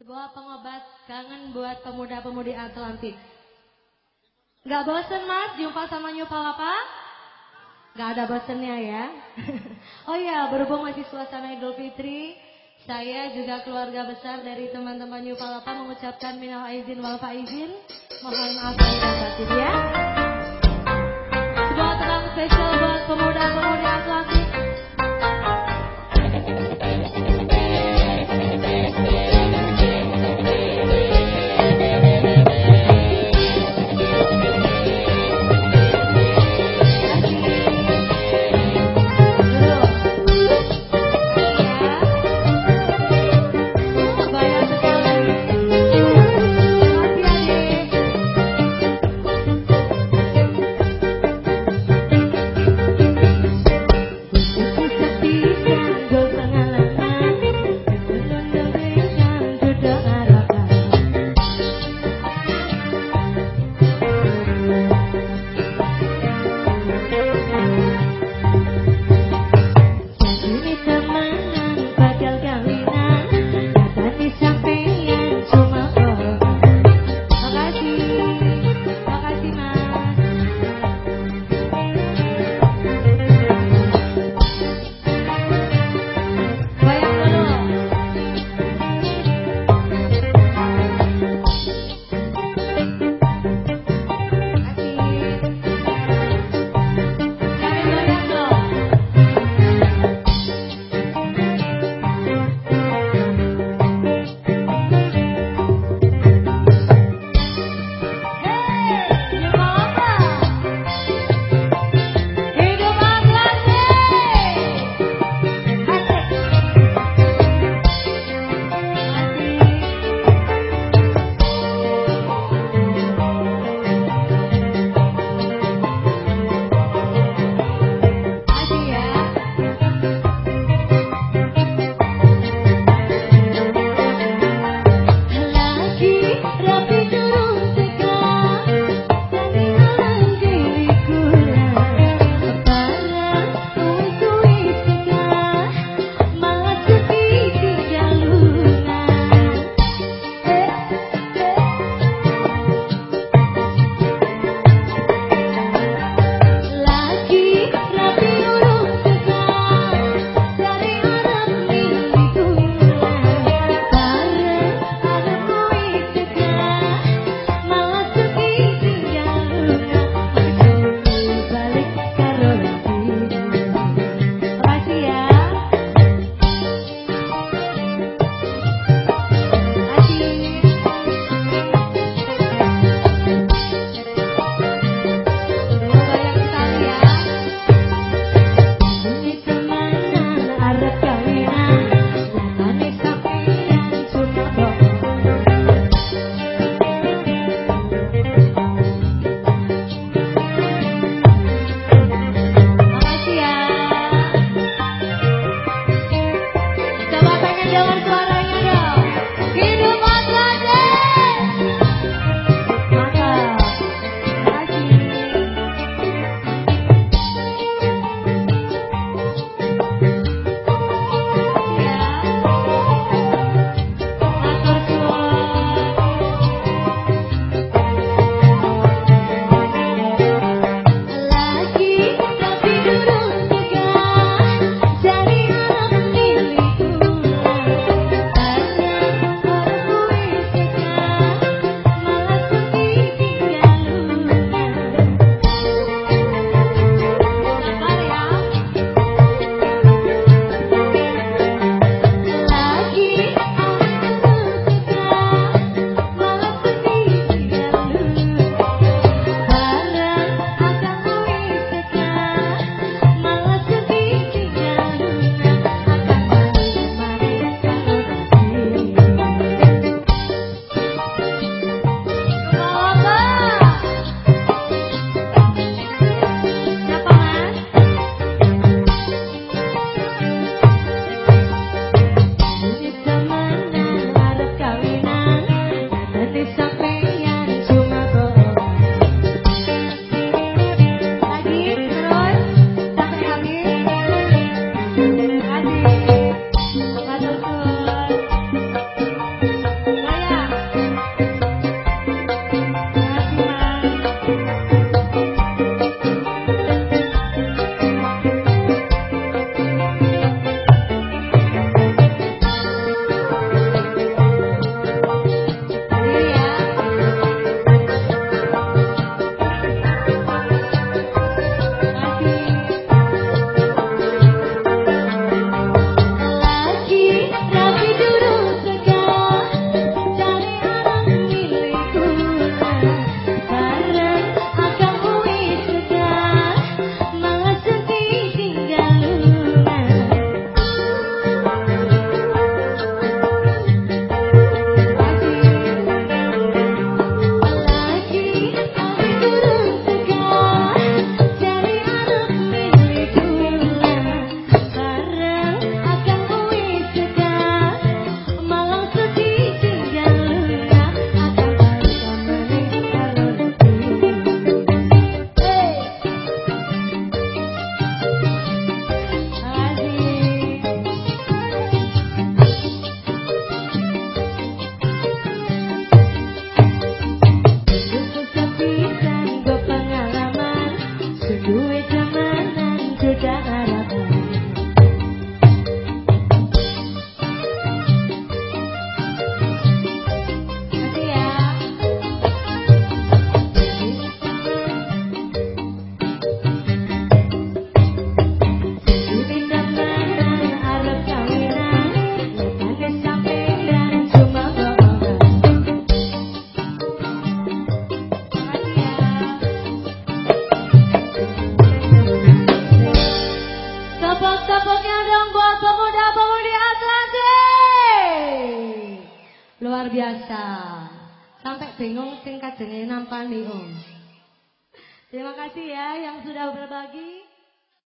Sebuah pengobat kangen buat pemuda-pemudi Atlantik. Gak bosen mas jumpa sama New Palapa? Gak ada bosennya ya. oh iya berhubung masih suasana Idul Fitri. Saya juga keluarga besar dari teman-teman New Palapa mengucapkan minal aizin wal faizin. Mohon maaf dan batin ya. Sebuah tenang spesial buat pemuda-pemudi Atlantik. pemuda-pemudi Atlantik. Luar biasa. Sampai bingung sing kadenge nampani Om. Terima kasih ya yang sudah berbagi.